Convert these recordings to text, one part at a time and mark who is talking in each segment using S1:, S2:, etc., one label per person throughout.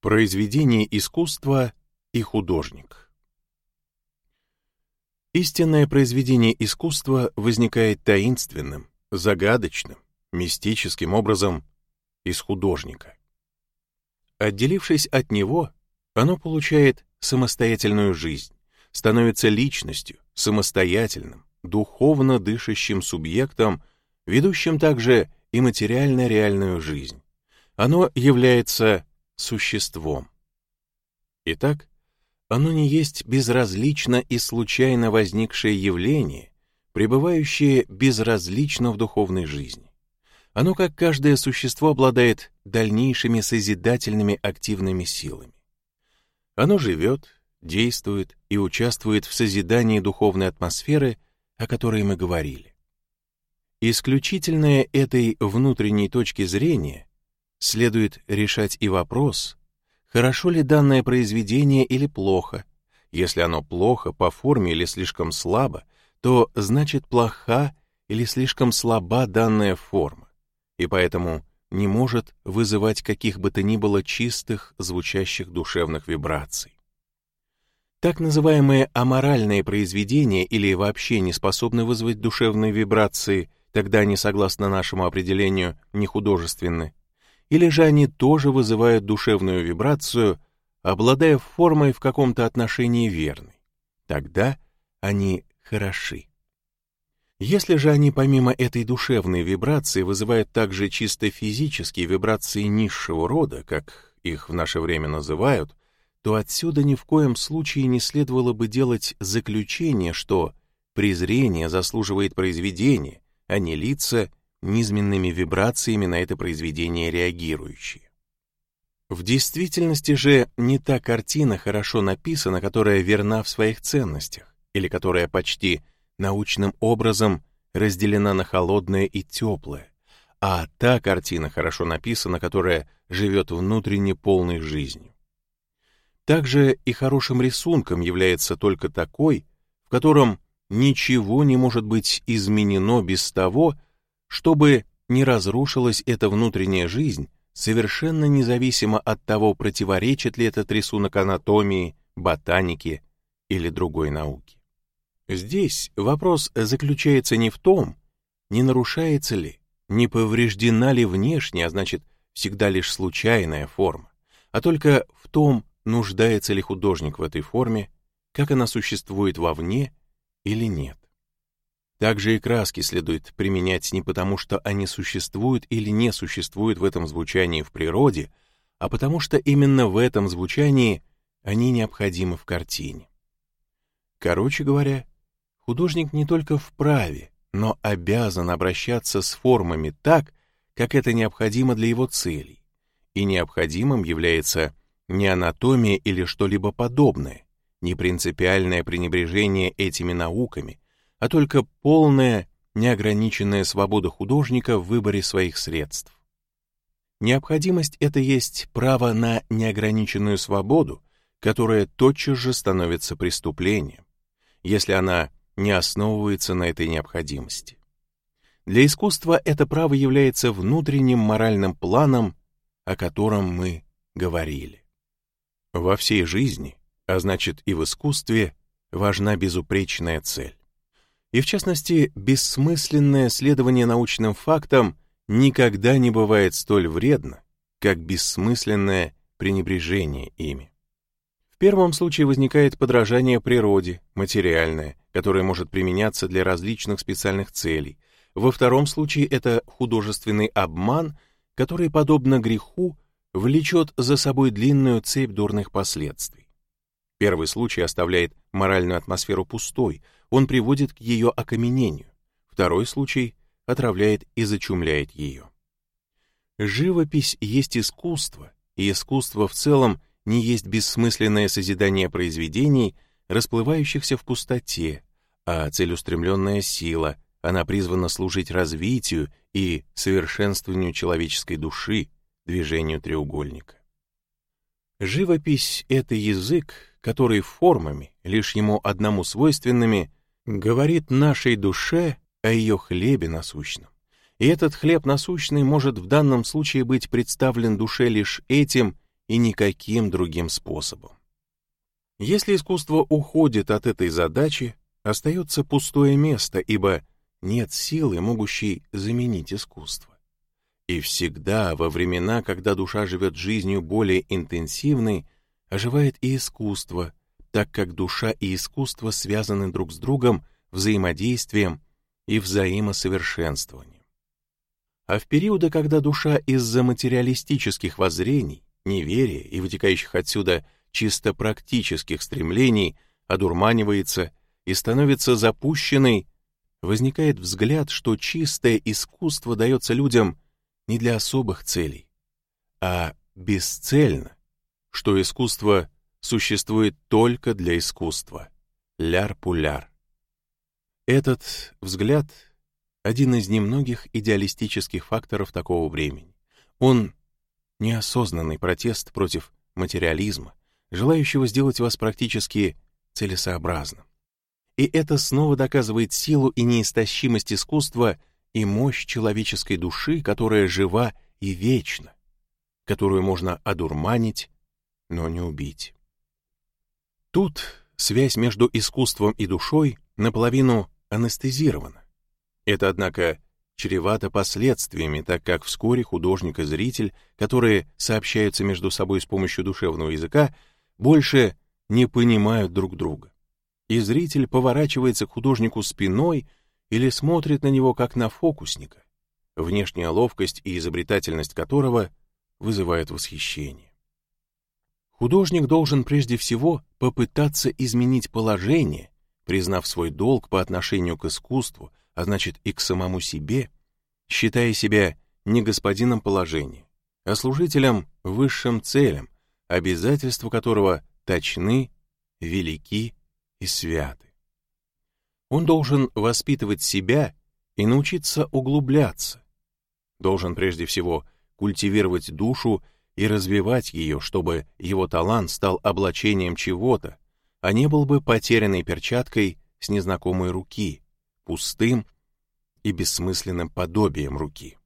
S1: Произведение искусства и художник. Истинное произведение искусства возникает таинственным, загадочным, мистическим образом из художника. Отделившись от него, оно получает самостоятельную жизнь, становится личностью, самостоятельным, духовно дышащим субъектом, ведущим также и материально-реальную жизнь. Оно является существом. Итак, оно не есть безразлично и случайно возникшее явление, пребывающее безразлично в духовной жизни. Оно, как каждое существо, обладает дальнейшими созидательными активными силами. Оно живет, действует и участвует в созидании духовной атмосферы, о которой мы говорили. Исключительное этой внутренней точки зрения следует решать и вопрос, хорошо ли данное произведение или плохо. Если оно плохо по форме или слишком слабо, то значит плоха или слишком слаба данная форма, и поэтому не может вызывать каких бы то ни было чистых, звучащих душевных вибраций. Так называемые аморальные произведения или вообще не способны вызвать душевные вибрации, тогда они, согласно нашему определению, не художественны, или же они тоже вызывают душевную вибрацию, обладая формой в каком-то отношении верной. Тогда они хороши. Если же они помимо этой душевной вибрации вызывают также чисто физические вибрации низшего рода, как их в наше время называют, то отсюда ни в коем случае не следовало бы делать заключение, что презрение заслуживает произведения, а не лица, низменными вибрациями на это произведение реагирующие. В действительности же не та картина хорошо написана, которая верна в своих ценностях, или которая почти научным образом разделена на холодное и теплое, а та картина хорошо написана, которая живет внутренне полной жизнью. Также и хорошим рисунком является только такой, в котором ничего не может быть изменено без того, чтобы не разрушилась эта внутренняя жизнь, совершенно независимо от того, противоречит ли этот рисунок анатомии, ботанике или другой науке. Здесь вопрос заключается не в том, не нарушается ли, не повреждена ли внешне, а значит, всегда лишь случайная форма, а только в том, нуждается ли художник в этой форме, как она существует вовне или нет. Также и краски следует применять не потому, что они существуют или не существуют в этом звучании в природе, а потому что именно в этом звучании они необходимы в картине. Короче говоря, художник не только вправе, но обязан обращаться с формами так, как это необходимо для его целей, и необходимым является не анатомия или что-либо подобное, не принципиальное пренебрежение этими науками, а только полная, неограниченная свобода художника в выборе своих средств. Необходимость — это есть право на неограниченную свободу, которая тотчас же становится преступлением, если она не основывается на этой необходимости. Для искусства это право является внутренним моральным планом, о котором мы говорили. Во всей жизни, а значит и в искусстве, важна безупречная цель. И в частности, бессмысленное следование научным фактам никогда не бывает столь вредно, как бессмысленное пренебрежение ими. В первом случае возникает подражание природе, материальное, которое может применяться для различных специальных целей. Во втором случае это художественный обман, который, подобно греху, влечет за собой длинную цепь дурных последствий. Первый случай оставляет моральную атмосферу пустой, он приводит к ее окаменению. Второй случай отравляет и зачумляет ее. Живопись есть искусство, и искусство в целом не есть бессмысленное созидание произведений, расплывающихся в пустоте, а целеустремленная сила, она призвана служить развитию и совершенствованию человеческой души, движению треугольника. Живопись — это язык, который формами, лишь ему одному свойственными, говорит нашей душе о ее хлебе насущном. И этот хлеб насущный может в данном случае быть представлен душе лишь этим и никаким другим способом. Если искусство уходит от этой задачи, остается пустое место, ибо нет силы, могущей заменить искусство. И всегда, во времена, когда душа живет жизнью более интенсивной, оживает и искусство, так как душа и искусство связаны друг с другом взаимодействием и взаимосовершенствованием. А в периоды, когда душа из-за материалистических воззрений, неверия и вытекающих отсюда чисто практических стремлений одурманивается и становится запущенной, возникает взгляд, что чистое искусство дается людям не для особых целей, а бесцельно, что искусство существует только для искусства. Ляр-пуляр. Этот взгляд — один из немногих идеалистических факторов такого времени. Он — неосознанный протест против материализма, желающего сделать вас практически целесообразным. И это снова доказывает силу и неистощимость искусства и мощь человеческой души, которая жива и вечна, которую можно одурманить, но не убить. Тут связь между искусством и душой наполовину анестезирована. Это, однако, чревато последствиями, так как вскоре художник и зритель, которые сообщаются между собой с помощью душевного языка, больше не понимают друг друга. И зритель поворачивается к художнику спиной или смотрит на него как на фокусника, внешняя ловкость и изобретательность которого вызывают восхищение. Художник должен прежде всего попытаться изменить положение, признав свой долг по отношению к искусству, а значит и к самому себе, считая себя не господином положения, а служителем высшим целям, обязательства которого точны, велики и святы. Он должен воспитывать себя и научиться углубляться. Должен прежде всего культивировать душу и развивать ее, чтобы его талант стал облачением чего-то, а не был бы потерянной перчаткой с незнакомой руки, пустым и бессмысленным подобием руки.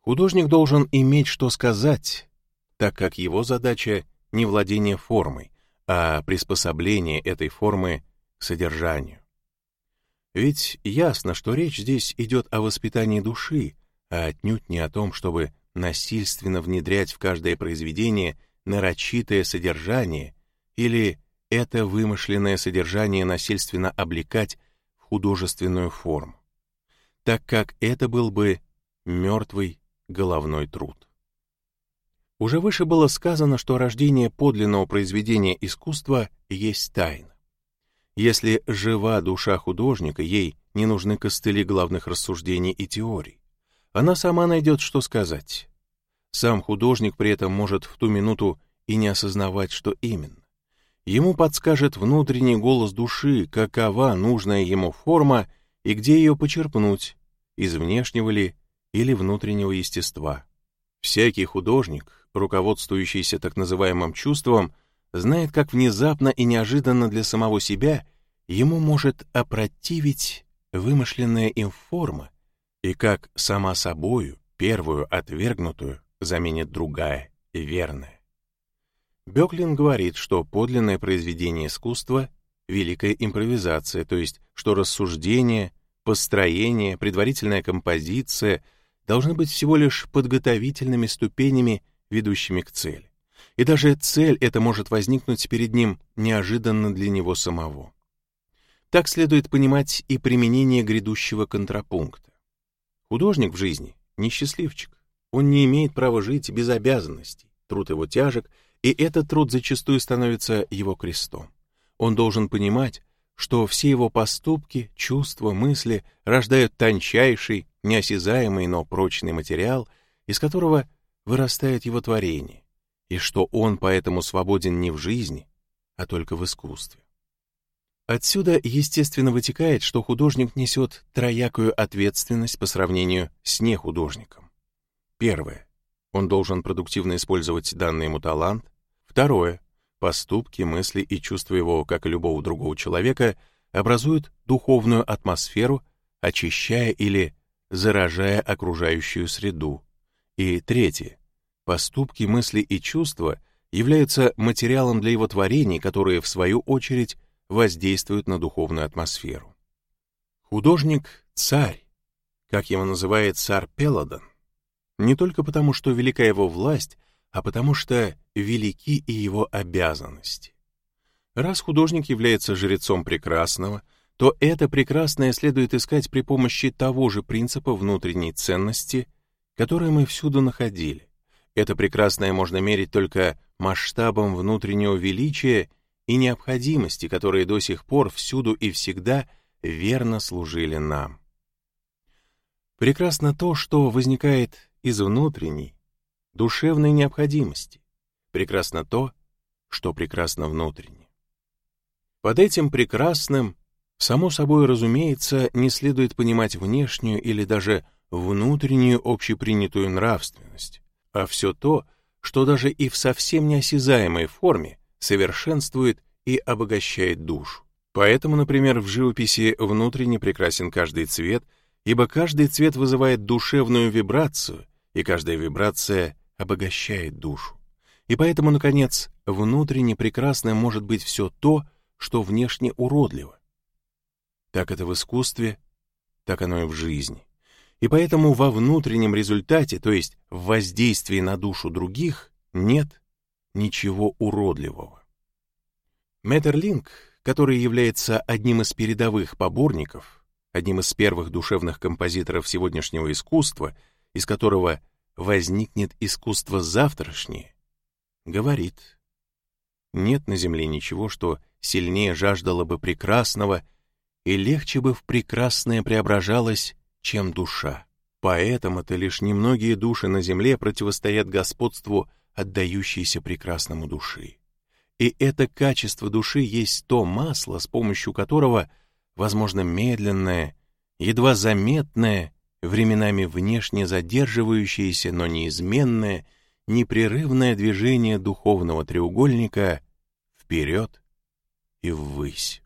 S1: Художник должен иметь что сказать, так как его задача не владение формой, а приспособление этой формы к содержанию. Ведь ясно, что речь здесь идет о воспитании души, а отнюдь не о том, чтобы насильственно внедрять в каждое произведение нарочитое содержание или это вымышленное содержание насильственно облекать в художественную форму, так как это был бы мертвый головной труд. Уже выше было сказано, что рождение подлинного произведения искусства есть тайна. Если жива душа художника, ей не нужны костыли главных рассуждений и теорий. Она сама найдет, что сказать. Сам художник при этом может в ту минуту и не осознавать, что именно. Ему подскажет внутренний голос души, какова нужная ему форма и где ее почерпнуть, из внешнего ли или внутреннего естества. Всякий художник, руководствующийся так называемым чувством, знает, как внезапно и неожиданно для самого себя ему может опротивить вымышленная им форма, и как сама собою первую отвергнутую заменит другая, верная. Беклин говорит, что подлинное произведение искусства — великая импровизация, то есть что рассуждение, построение, предварительная композиция должны быть всего лишь подготовительными ступенями ведущими к цели. И даже цель эта может возникнуть перед ним неожиданно для него самого. Так следует понимать и применение грядущего контрапункта. Художник в жизни — несчастливчик. Он не имеет права жить без обязанностей, труд его тяжек, и этот труд зачастую становится его крестом. Он должен понимать, что все его поступки, чувства, мысли рождают тончайший, неосязаемый, но прочный материал, из которого вырастает его творение, и что он поэтому свободен не в жизни, а только в искусстве. Отсюда, естественно, вытекает, что художник несет троякую ответственность по сравнению с нехудожником. Первое. Он должен продуктивно использовать данный ему талант. Второе. Поступки, мысли и чувства его, как и любого другого человека, образуют духовную атмосферу, очищая или заражая окружающую среду. И третье. Поступки, мысли и чувства являются материалом для его творений, которые, в свою очередь, воздействуют на духовную атмосферу. Художник — царь, как его называет царь Пеладон, не только потому, что велика его власть, а потому что велики и его обязанности. Раз художник является жрецом прекрасного, то это прекрасное следует искать при помощи того же принципа внутренней ценности, который мы всюду находили. Это прекрасное можно мерить только масштабом внутреннего величия и необходимости, которые до сих пор всюду и всегда верно служили нам. Прекрасно то, что возникает из внутренней, душевной необходимости. Прекрасно то, что прекрасно внутренне. Под этим прекрасным, само собой разумеется, не следует понимать внешнюю или даже внутреннюю общепринятую нравственность, а все то, что даже и в совсем неосязаемой форме совершенствует и обогащает душу. Поэтому, например, в живописи внутренне прекрасен каждый цвет, ибо каждый цвет вызывает душевную вибрацию, и каждая вибрация обогащает душу. И поэтому, наконец, внутренне прекрасным может быть все то, что внешне уродливо. Так это в искусстве, так оно и в жизни. И поэтому во внутреннем результате, то есть в воздействии на душу других, нет ничего уродливого. Меттерлинг который является одним из передовых поборников, одним из первых душевных композиторов сегодняшнего искусства, из которого возникнет искусство завтрашнее, говорит, нет на земле ничего, что сильнее жаждало бы прекрасного и легче бы в прекрасное преображалось, чем душа. Поэтому-то лишь немногие души на земле противостоят господству отдающейся прекрасному души. И это качество души есть то масло, с помощью которого возможно медленное, едва заметное, временами внешне задерживающееся, но неизменное, непрерывное движение духовного треугольника вперед и ввысь.